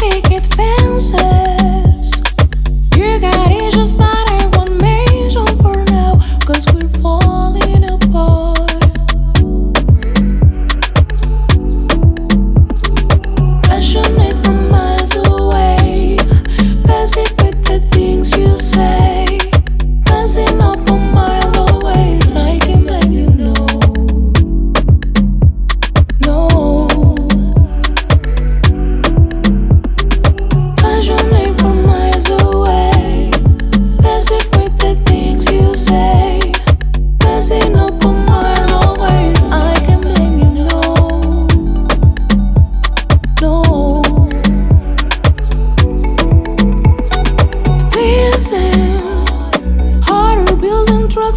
make me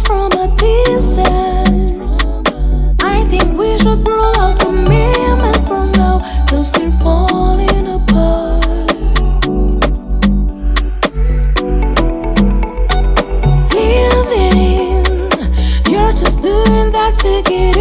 from a distance. I think we should out the cause we're falling apart. Living, you're just doing that to get